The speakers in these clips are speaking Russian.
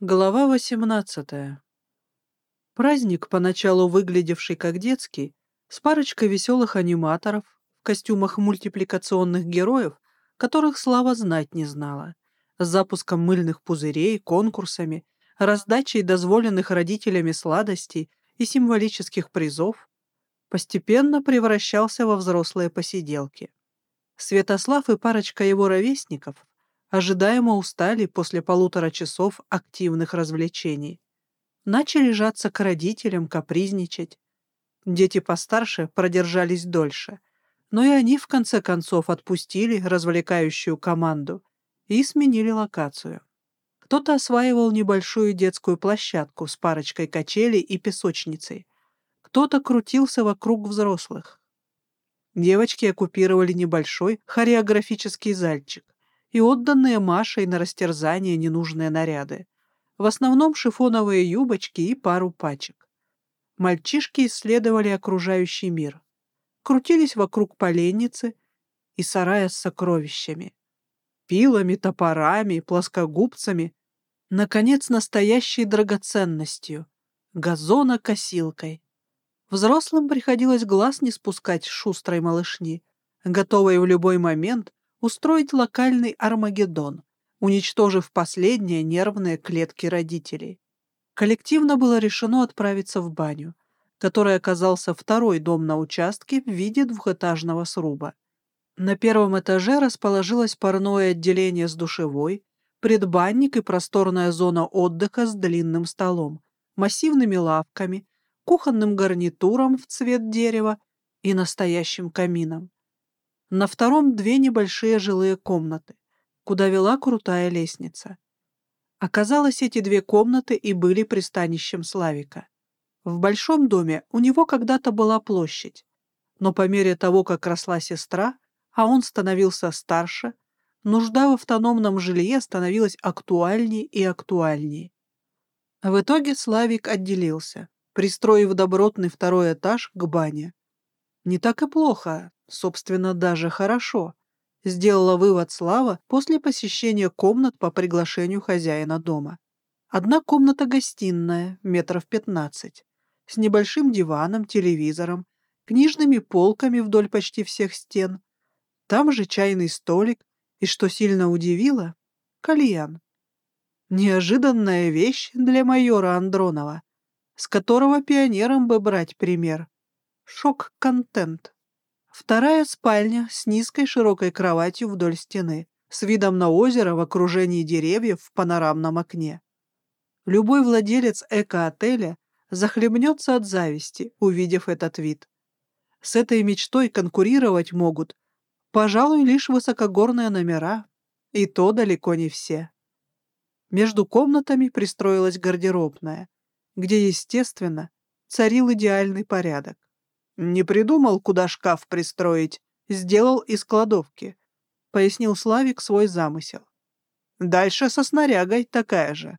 Глава 18. Праздник, поначалу выглядевший как детский, с парочкой веселых аниматоров в костюмах мультипликационных героев, которых Слава знать не знала, с запуском мыльных пузырей, конкурсами, раздачей дозволенных родителями сладостей и символических призов, постепенно превращался во взрослые посиделки. Святослав и парочка его ровесников ожидаемо устали после полутора часов активных развлечений. Начали жаться к родителям, капризничать. Дети постарше продержались дольше, но и они в конце концов отпустили развлекающую команду и сменили локацию. Кто-то осваивал небольшую детскую площадку с парочкой качелей и песочницей, кто-то крутился вокруг взрослых. Девочки оккупировали небольшой хореографический зальчик, и отданные Машей на растерзание ненужные наряды. В основном шифоновые юбочки и пару пачек. Мальчишки исследовали окружающий мир. Крутились вокруг поленницы и сарая с сокровищами. Пилами, топорами, плоскогубцами. Наконец, настоящей драгоценностью — газонокосилкой. Взрослым приходилось глаз не спускать с шустрой малышни, готовой в любой момент устроить локальный Армагеддон, уничтожив последние нервные клетки родителей. Коллективно было решено отправиться в баню, который оказался второй дом на участке в виде двухэтажного сруба. На первом этаже расположилось парное отделение с душевой, предбанник и просторная зона отдыха с длинным столом, массивными лавками, кухонным гарнитуром в цвет дерева и настоящим камином. На втором две небольшие жилые комнаты, куда вела крутая лестница. Оказалось, эти две комнаты и были пристанищем Славика. В большом доме у него когда-то была площадь, но по мере того, как росла сестра, а он становился старше, нужда в автономном жилье становилась актуальнее и актуальнее. В итоге Славик отделился, пристроив добротный второй этаж к бане. Не так и плохо, Собственно, даже хорошо. Сделала вывод Слава после посещения комнат по приглашению хозяина дома. Одна комната гостиная, метров пятнадцать, с небольшим диваном, телевизором, книжными полками вдоль почти всех стен. Там же чайный столик и, что сильно удивило, кальян. Неожиданная вещь для майора Андронова, с которого пионерам бы брать пример. Шок-контент. Вторая спальня с низкой широкой кроватью вдоль стены, с видом на озеро в окружении деревьев в панорамном окне. Любой владелец эко-отеля захлебнется от зависти, увидев этот вид. С этой мечтой конкурировать могут, пожалуй, лишь высокогорные номера, и то далеко не все. Между комнатами пристроилась гардеробная, где, естественно, царил идеальный порядок. «Не придумал, куда шкаф пристроить, сделал из кладовки», — пояснил Славик свой замысел. «Дальше со снарягой такая же».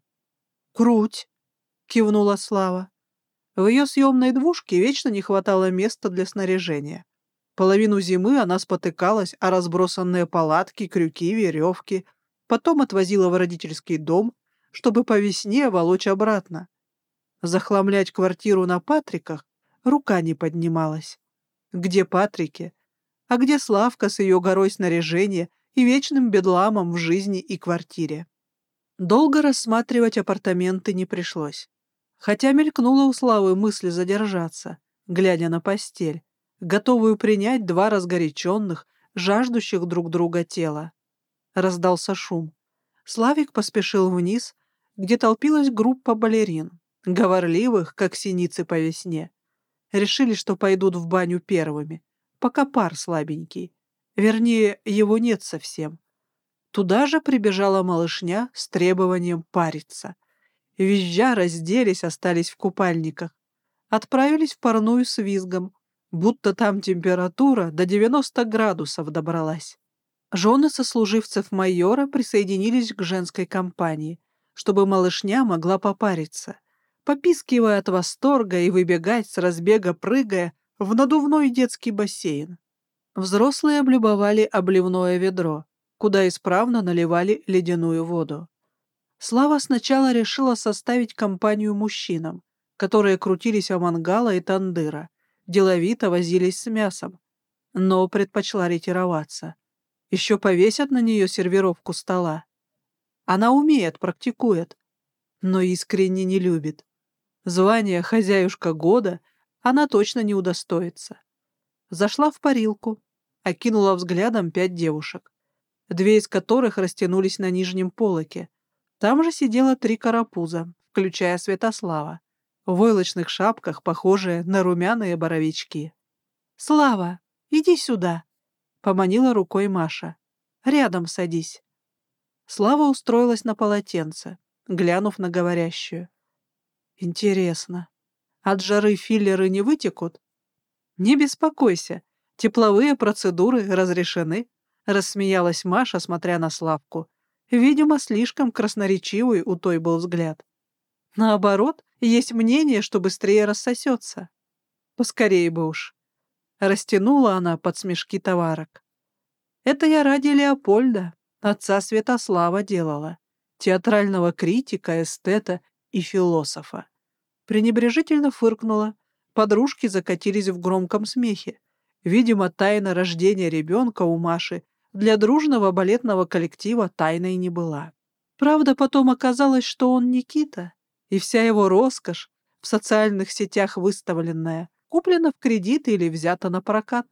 «Круть!» — кивнула Слава. В ее съемной двушке вечно не хватало места для снаряжения. Половину зимы она спотыкалась о разбросанные палатки, крюки, веревки, потом отвозила в родительский дом, чтобы по весне волочь обратно. Захламлять квартиру на Патриках рука не поднималась. Где Патрики? А где Славка с ее горой снаряжения и вечным бедламом в жизни и квартире? Долго рассматривать апартаменты не пришлось. Хотя мелькнула у Славы мысль задержаться, глядя на постель, готовую принять два разгоряченных, жаждущих друг друга тела. Раздался шум. Славик поспешил вниз, где толпилась группа балерин, говорливых, как синицы по весне. Решили, что пойдут в баню первыми, пока пар слабенький. Вернее, его нет совсем. Туда же прибежала малышня с требованием париться. Визжа разделись, остались в купальниках. Отправились в парную с визгом, будто там температура до 90 градусов добралась. Жены сослуживцев майора присоединились к женской компании, чтобы малышня могла попариться попискивая от восторга и выбегать с разбега, прыгая в надувной детский бассейн. Взрослые облюбовали обливное ведро, куда исправно наливали ледяную воду. Слава сначала решила составить компанию мужчинам, которые крутились у мангала и тандыра, деловито возились с мясом, но предпочла ретироваться. Еще повесят на нее сервировку стола. Она умеет, практикует, но искренне не любит. Звание «хозяюшка года» она точно не удостоится. Зашла в парилку, окинула взглядом пять девушек, две из которых растянулись на нижнем полоке. Там же сидело три карапуза, включая Святослава, в войлочных шапках, похожие на румяные боровички. «Слава, иди сюда!» — поманила рукой Маша. «Рядом садись». Слава устроилась на полотенце, глянув на говорящую. «Интересно, от жары филлеры не вытекут?» «Не беспокойся, тепловые процедуры разрешены», — рассмеялась Маша, смотря на Славку. Видимо, слишком красноречивый у той был взгляд. Наоборот, есть мнение, что быстрее рассосется. Поскорее бы уж. Растянула она под смешки товарок. Это я ради Леопольда, отца Святослава делала, театрального критика, эстета и философа. Пренебрежительно фыркнула. Подружки закатились в громком смехе. Видимо, тайна рождения ребенка у Маши для дружного балетного коллектива тайной не была. Правда, потом оказалось, что он Никита, и вся его роскошь, в социальных сетях выставленная, куплена в кредит или взята на прокат.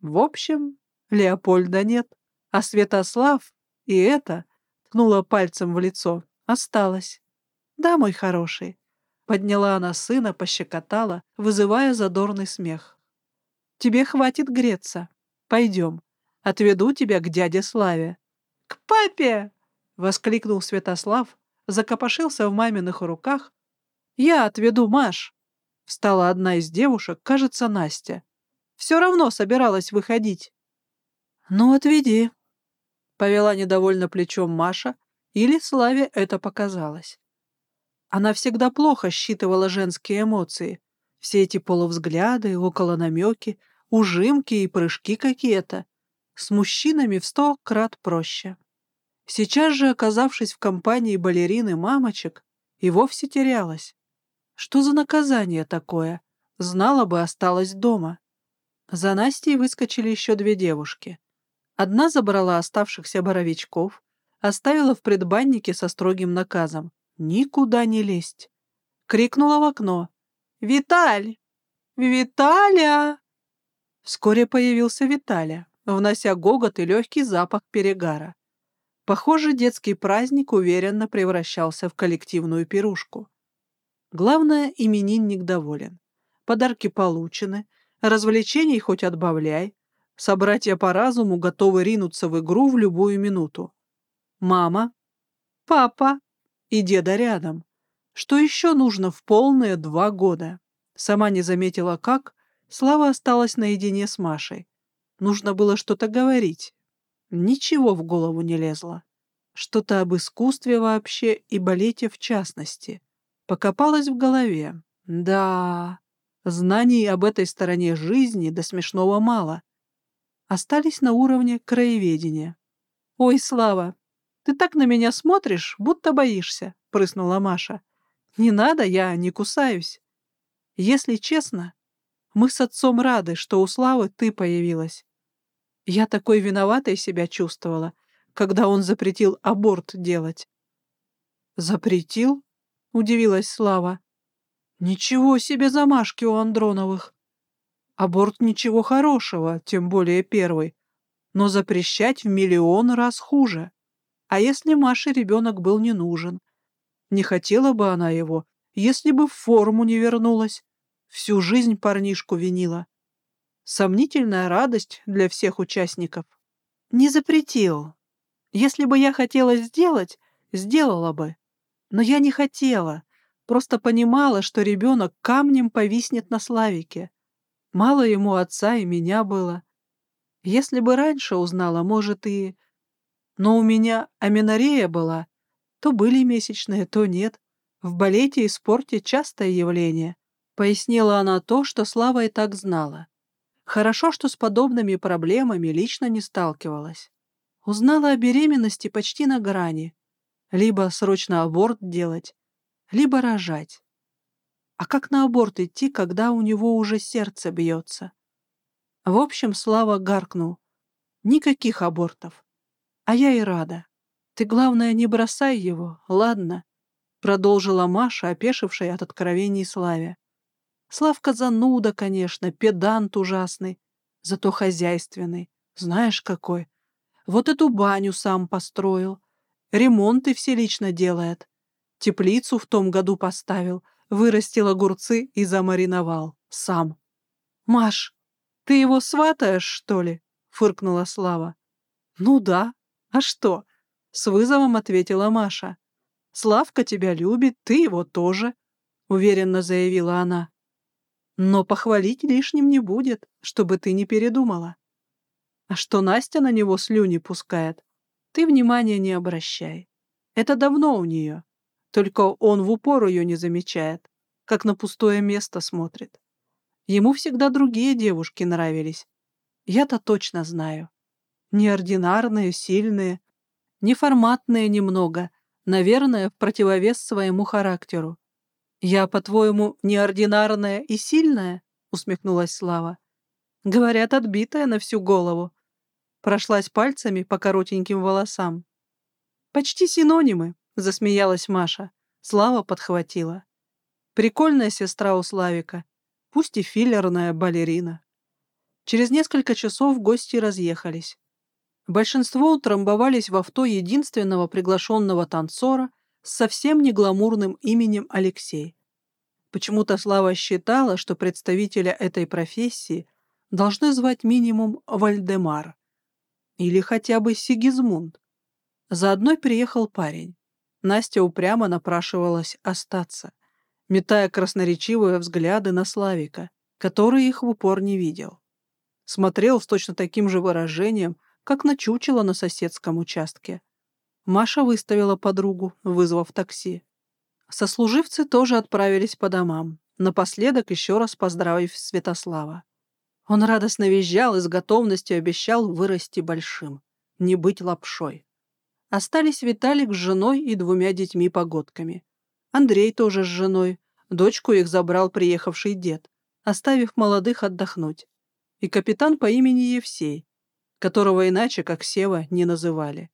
В общем, Леопольда нет, а Святослав и это, ткнула пальцем в лицо, осталось. Да, мой хороший. Подняла она сына, пощекотала, вызывая задорный смех. Тебе хватит греться. Пойдем. Отведу тебя к дяде Славе. К папе! Воскликнул Святослав, закопошился в маминых руках. Я отведу Маш. Встала одна из девушек, кажется, Настя. Все равно собиралась выходить. Ну, отведи, Повела недовольно плечом Маша, или Славе это показалось. Она всегда плохо считывала женские эмоции. Все эти полувзгляды, около намеки, ужимки и прыжки какие-то. С мужчинами в сто крат проще. Сейчас же, оказавшись в компании балерины мамочек, и вовсе терялась. Что за наказание такое? Знала бы, осталась дома. За Настей выскочили еще две девушки. Одна забрала оставшихся боровичков, оставила в предбаннике со строгим наказом «Никуда не лезть!» Крикнула в окно «Виталь! Виталя!» Вскоре появился Виталя, внося гогот и легкий запах перегара. Похоже, детский праздник уверенно превращался в коллективную пирушку. Главное, именинник доволен. Подарки получены, развлечений хоть отбавляй, Собратья по разуму готовы ринуться в игру в любую минуту. Мама, папа и деда рядом. Что еще нужно в полные два года? Сама не заметила, как. Слава осталась наедине с Машей. Нужно было что-то говорить. Ничего в голову не лезло. Что-то об искусстве вообще и балете в частности. Покопалась в голове. Да, знаний об этой стороне жизни до смешного мало остались на уровне краеведения. «Ой, Слава, ты так на меня смотришь, будто боишься», — прыснула Маша. «Не надо, я не кусаюсь. Если честно, мы с отцом рады, что у Славы ты появилась. Я такой виноватой себя чувствовала, когда он запретил аборт делать». «Запретил?» — удивилась Слава. «Ничего себе замашки у Андроновых! Аборт ничего хорошего, тем более первый. Но запрещать в миллион раз хуже. А если Маше ребенок был не нужен? Не хотела бы она его, если бы в форму не вернулась. Всю жизнь парнишку винила. Сомнительная радость для всех участников. Не запретил. Если бы я хотела сделать, сделала бы. Но я не хотела. Просто понимала, что ребенок камнем повиснет на Славике. Мало ему отца и меня было. Если бы раньше узнала, может, и... Но у меня аменорея была. То были месячные, то нет. В балете и спорте частое явление. Пояснила она то, что Слава и так знала. Хорошо, что с подобными проблемами лично не сталкивалась. Узнала о беременности почти на грани. Либо срочно аборт делать, либо рожать. А как на аборт идти, когда у него уже сердце бьется? В общем, Слава гаркнул. Никаких абортов. А я и рада. Ты, главное, не бросай его, ладно? Продолжила Маша, опешившая от откровений Славе. Славка зануда, конечно, педант ужасный, зато хозяйственный. Знаешь, какой. Вот эту баню сам построил. Ремонты все лично делает. Теплицу в том году поставил, вырастил огурцы и замариновал. Сам. «Маш, ты его сватаешь, что ли?» — фыркнула Слава. «Ну да. А что?» — с вызовом ответила Маша. «Славка тебя любит, ты его тоже», — уверенно заявила она. «Но похвалить лишним не будет, чтобы ты не передумала. А что Настя на него слюни пускает, ты внимания не обращай. Это давно у нее. Только он в упор ее не замечает, как на пустое место смотрит. Ему всегда другие девушки нравились. Я-то точно знаю. Неординарные, сильные, неформатные немного, наверное, в противовес своему характеру. «Я, по-твоему, неординарная и сильная?» — усмехнулась Слава. «Говорят, отбитая на всю голову прошлась пальцами по коротеньким волосам. «Почти синонимы», — засмеялась Маша. Слава подхватила. «Прикольная сестра у Славика, пусть и филлерная балерина». Через несколько часов гости разъехались. Большинство утрамбовались в авто единственного приглашенного танцора с совсем не гламурным именем Алексей. Почему-то Слава считала, что представителя этой профессии должны звать минимум Вальдемар. Или хотя бы Сигизмунд. Заодно приехал парень. Настя упрямо напрашивалась остаться, метая красноречивые взгляды на Славика, который их в упор не видел. Смотрел с точно таким же выражением, как на чучело на соседском участке. Маша выставила подругу, вызвав такси. Сослуживцы тоже отправились по домам, напоследок еще раз поздравив Святослава. Он радостно визжал и с готовностью обещал вырасти большим, не быть лапшой. Остались Виталик с женой и двумя детьми-погодками. Андрей тоже с женой, дочку их забрал приехавший дед, оставив молодых отдохнуть. И капитан по имени Евсей, которого иначе, как Сева, не называли.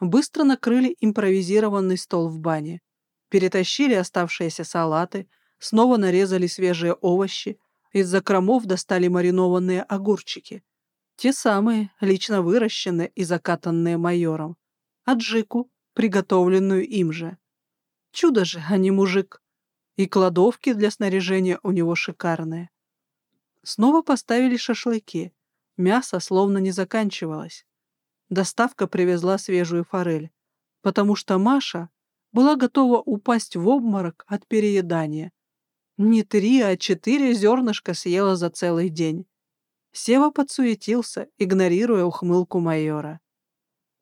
Быстро накрыли импровизированный стол в бане, перетащили оставшиеся салаты, снова нарезали свежие овощи, из закромов достали маринованные огурчики. Те самые, лично выращенные и закатанные майором. Аджику, приготовленную им же. Чудо же, а не мужик. И кладовки для снаряжения у него шикарные. Снова поставили шашлыки. Мясо словно не заканчивалось. Доставка привезла свежую форель, потому что Маша была готова упасть в обморок от переедания не три, а четыре зернышка съела за целый день. Сева подсуетился, игнорируя ухмылку майора.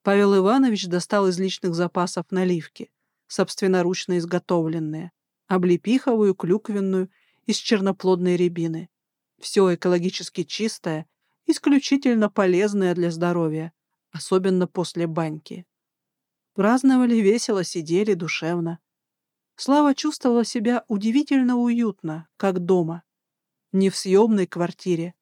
Павел Иванович достал из личных запасов наливки, собственноручно изготовленные, облепиховую, клюквенную, из черноплодной рябины. Все экологически чистое, исключительно полезное для здоровья, особенно после баньки. Праздновали весело, сидели душевно. Слава чувствовала себя удивительно уютно, как дома. Не в съемной квартире,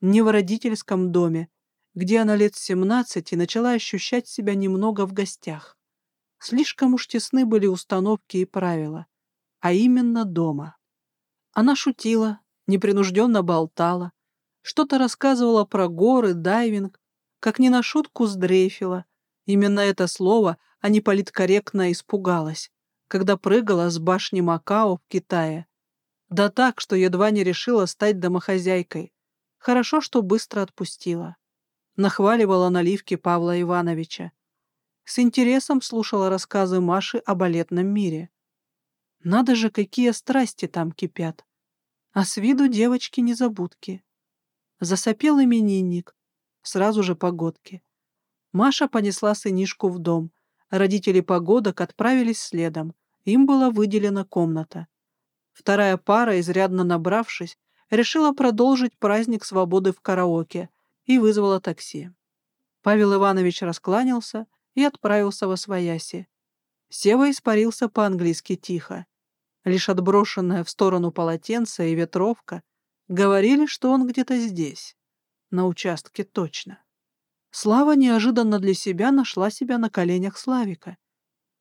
не в родительском доме, где она лет семнадцати начала ощущать себя немного в гостях. Слишком уж тесны были установки и правила, а именно дома. Она шутила, непринужденно болтала, что-то рассказывала про горы, дайвинг, как не на шутку сдрейфила. Именно это слово, а не политкорректно испугалась когда прыгала с башни Макао в Китае. Да так, что едва не решила стать домохозяйкой. Хорошо, что быстро отпустила. Нахваливала наливки Павла Ивановича. С интересом слушала рассказы Маши о балетном мире. Надо же, какие страсти там кипят. А с виду девочки-незабудки. Засопел именинник. Сразу же погодки. Маша понесла сынишку в дом. Родители погодок отправились следом. Им была выделена комната. Вторая пара, изрядно набравшись, решила продолжить праздник свободы в караоке и вызвала такси. Павел Иванович раскланялся и отправился во свояси. Сева испарился по-английски тихо. Лишь отброшенная в сторону полотенце и ветровка говорили, что он где-то здесь, на участке точно. Слава неожиданно для себя нашла себя на коленях Славика.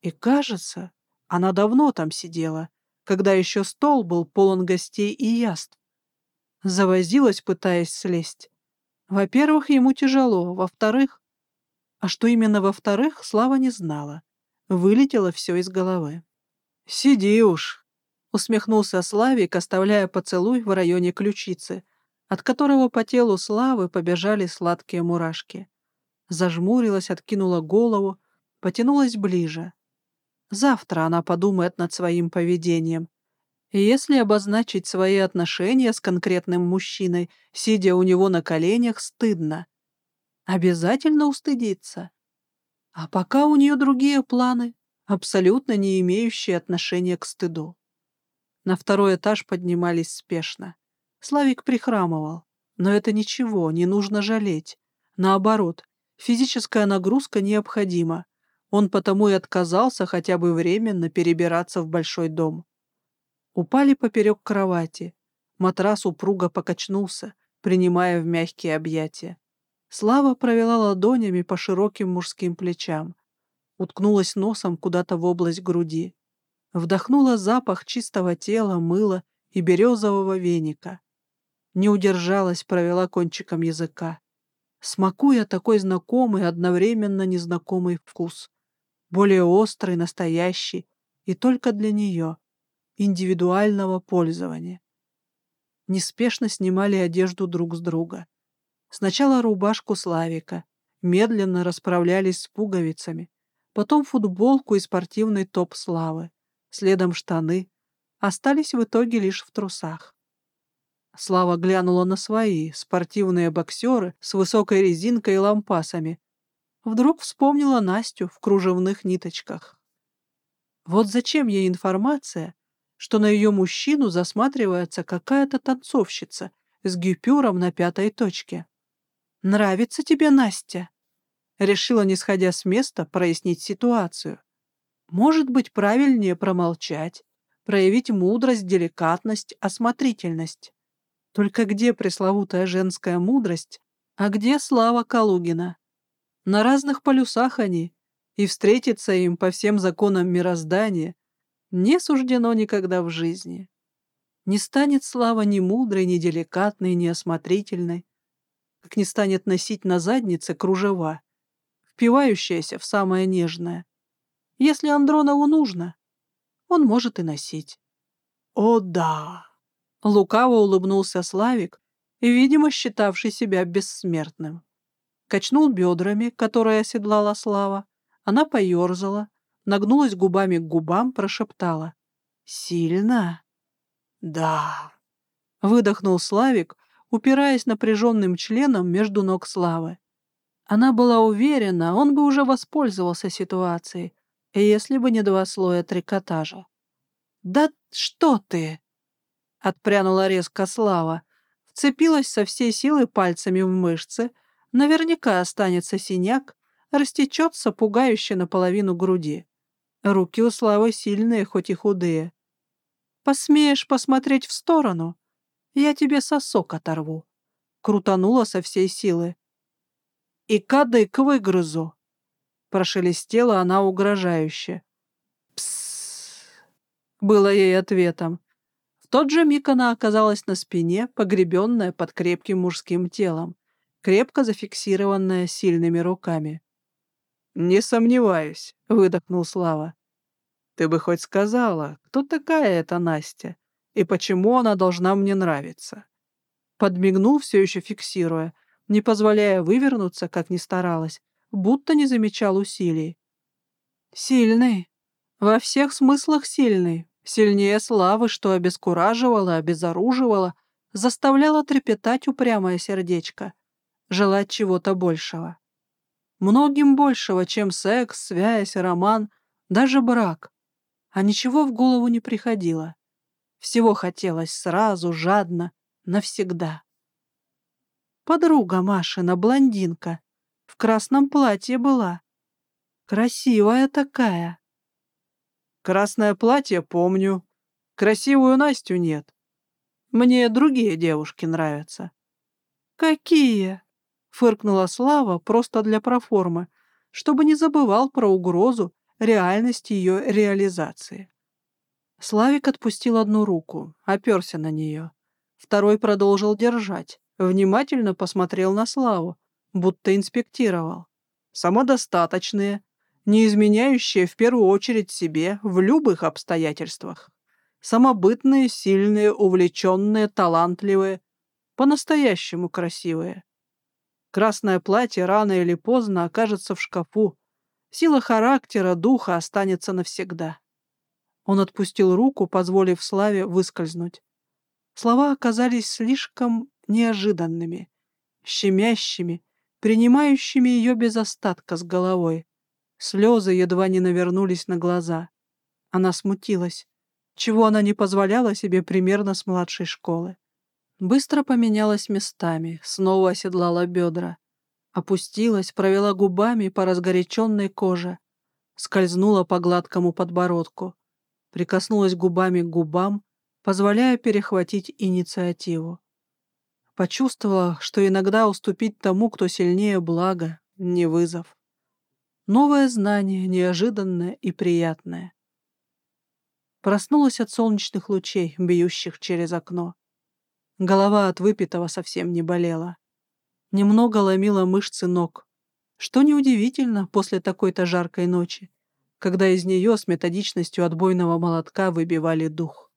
И, кажется, она давно там сидела, когда еще стол был полон гостей и яств. Завозилась, пытаясь слезть. Во-первых, ему тяжело, во-вторых... А что именно во-вторых, Слава не знала. Вылетело все из головы. «Сиди уж», — усмехнулся Славик, оставляя поцелуй в районе ключицы, от которого по телу Славы побежали сладкие мурашки. Зажмурилась, откинула голову, потянулась ближе. Завтра она подумает над своим поведением. И если обозначить свои отношения с конкретным мужчиной, сидя у него на коленях, стыдно. Обязательно устыдиться. А пока у нее другие планы, абсолютно не имеющие отношения к стыду. На второй этаж поднимались спешно. Славик прихрамывал. Но это ничего, не нужно жалеть. Наоборот, физическая нагрузка необходима. Он потому и отказался хотя бы временно перебираться в большой дом. Упали поперек кровати. Матрас упруго покачнулся, принимая в мягкие объятия. Слава провела ладонями по широким мужским плечам. Уткнулась носом куда-то в область груди. Вдохнула запах чистого тела, мыла и березового веника. Не удержалась, провела кончиком языка. Смакуя такой знакомый, одновременно незнакомый вкус более острый, настоящий и только для нее, индивидуального пользования. Неспешно снимали одежду друг с друга. Сначала рубашку Славика, медленно расправлялись с пуговицами, потом футболку и спортивный топ Славы, следом штаны, остались в итоге лишь в трусах. Слава глянула на свои, спортивные боксеры с высокой резинкой и лампасами, Вдруг вспомнила Настю в кружевных ниточках. Вот зачем ей информация, что на ее мужчину засматривается какая-то танцовщица с гюпюром на пятой точке. «Нравится тебе Настя?» Решила, не сходя с места, прояснить ситуацию. Может быть, правильнее промолчать, проявить мудрость, деликатность, осмотрительность. Только где пресловутая женская мудрость, а где слава Калугина? На разных полюсах они, и встретиться им по всем законам мироздания не суждено никогда в жизни. Не станет слава ни мудрой, ни деликатной, ни осмотрительной, как не станет носить на заднице кружева, впивающаяся в самое нежное. Если Андронову нужно, он может и носить. О, да! Лукаво улыбнулся Славик, видимо, считавший себя бессмертным качнул бедрами, которые оседлала Слава. Она поерзала, нагнулась губами к губам, прошептала. «Сильно?» «Да», — выдохнул Славик, упираясь напряженным членом между ног Славы. Она была уверена, он бы уже воспользовался ситуацией, если бы не два слоя трикотажа. «Да что ты!» — отпрянула резко Слава, вцепилась со всей силы пальцами в мышцы, Наверняка останется синяк, растечется пугающе наполовину груди. Руки у Славы сильные, хоть и худые. Посмеешь посмотреть в сторону, я тебе сосок оторву. Крутанула со всей силы. И кадык выгрызу. Прошелестела она угрожающе. Псс. Было ей ответом. В тот же миг она оказалась на спине, погребенная под крепким мужским телом крепко зафиксированная сильными руками. «Не сомневаюсь», — выдохнул Слава. «Ты бы хоть сказала, кто такая эта Настя и почему она должна мне нравиться?» Подмигнул, все еще фиксируя, не позволяя вывернуться, как ни старалась, будто не замечал усилий. «Сильный. Во всех смыслах сильный. Сильнее славы, что обескураживала, обезоруживала, заставляла трепетать упрямое сердечко желать чего-то большего. Многим большего, чем секс, связь, роман, даже брак. А ничего в голову не приходило. Всего хотелось сразу, жадно, навсегда. Подруга Машина, блондинка, в красном платье была. Красивая такая. Красное платье помню. Красивую Настю нет. Мне другие девушки нравятся». «Какие?» — фыркнула Слава просто для проформы, чтобы не забывал про угрозу реальности ее реализации. Славик отпустил одну руку, оперся на нее. Второй продолжил держать, внимательно посмотрел на Славу, будто инспектировал. Самодостаточные, не изменяющие в первую очередь себе в любых обстоятельствах. Самобытные, сильные, увлеченные, талантливые, по-настоящему красивые. Красное платье рано или поздно окажется в шкафу. Сила характера, духа останется навсегда. Он отпустил руку, позволив Славе выскользнуть. Слова оказались слишком неожиданными, щемящими, принимающими ее без остатка с головой. Слезы едва не навернулись на глаза. Она смутилась, чего она не позволяла себе примерно с младшей школы. Быстро поменялась местами, снова оседлала бедра. Опустилась, провела губами по разгоряченной коже, скользнула по гладкому подбородку прикоснулась губами к губам, позволяя перехватить инициативу. Почувствовала, что иногда уступить тому, кто сильнее блага, не вызов. Новое знание, неожиданное и приятное. Проснулась от солнечных лучей, бьющих через окно. Голова от выпитого совсем не болела. Немного ломила мышцы ног, что неудивительно после такой-то жаркой ночи когда из нее с методичностью отбойного молотка выбивали дух.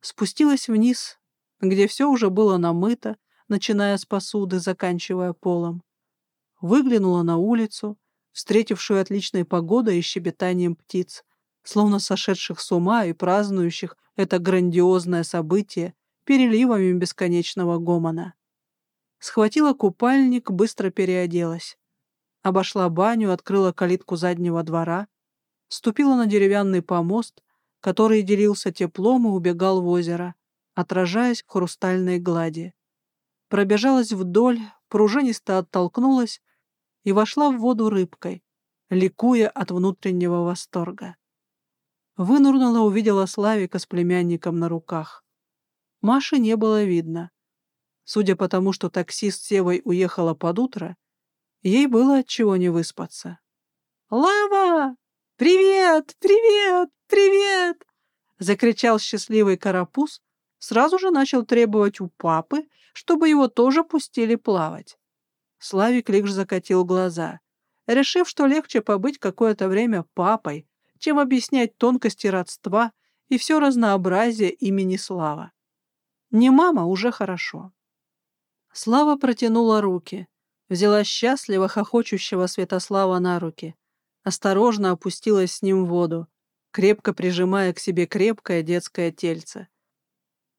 Спустилась вниз, где все уже было намыто, начиная с посуды, заканчивая полом. Выглянула на улицу, встретившую отличной погодой и щебетанием птиц, словно сошедших с ума и празднующих это грандиозное событие переливами бесконечного гомона. Схватила купальник, быстро переоделась. Обошла баню, открыла калитку заднего двора, ступила на деревянный помост, который делился теплом и убегал в озеро, отражаясь в хрустальной глади. Пробежалась вдоль, пружинисто оттолкнулась и вошла в воду рыбкой, ликуя от внутреннего восторга. Вынурнула, увидела Славика с племянником на руках. Маши не было видно. Судя по тому, что таксист Севой уехала под утро, ей было от чего не выспаться. «Лава!» «Привет! Привет! Привет!» — закричал счастливый карапуз, сразу же начал требовать у папы, чтобы его тоже пустили плавать. Славик лишь закатил глаза, решив, что легче побыть какое-то время папой, чем объяснять тонкости родства и все разнообразие имени Слава. Не мама уже хорошо. Слава протянула руки, взяла счастливо хохочущего Святослава на руки — осторожно опустилась с ним в воду, крепко прижимая к себе крепкое детское тельце.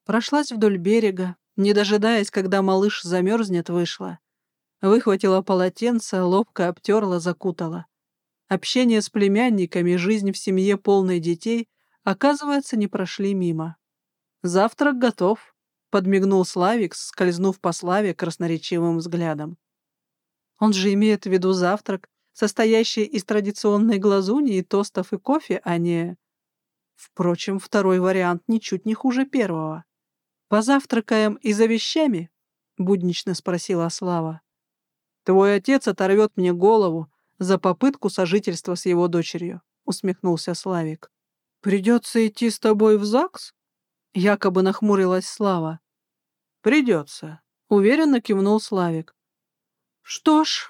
Прошлась вдоль берега, не дожидаясь, когда малыш замерзнет, вышла. Выхватила полотенце, ловко обтерла, закутала. Общение с племянниками, жизнь в семье полной детей, оказывается, не прошли мимо. «Завтрак готов», — подмигнул Славик, скользнув по Славе красноречивым взглядом. Он же имеет в виду завтрак, состоящий из традиционной глазуни и тостов и кофе, а не... Впрочем, второй вариант ничуть не хуже первого. «Позавтракаем и за вещами?» — буднично спросила Слава. «Твой отец оторвет мне голову за попытку сожительства с его дочерью», — усмехнулся Славик. «Придется идти с тобой в ЗАГС?» — якобы нахмурилась Слава. «Придется», — уверенно кивнул Славик. «Что ж,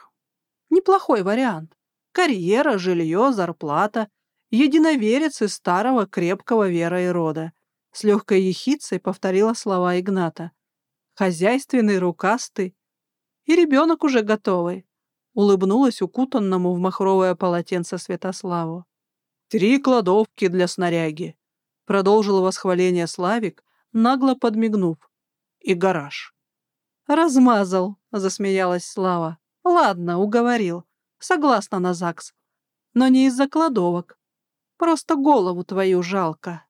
Неплохой вариант. Карьера, жилье, зарплата. Единоверец из старого крепкого вера и рода. С легкой ехицей повторила слова Игната. Хозяйственный, рукастый. И ребенок уже готовый. Улыбнулась укутанному в махровое полотенце Святославу. «Три кладовки для снаряги», — продолжил восхваление Славик, нагло подмигнув. «И гараж». «Размазал», — засмеялась Слава. Ладно, уговорил. Согласна на ЗАГС. Но не из-за кладовок. Просто голову твою жалко.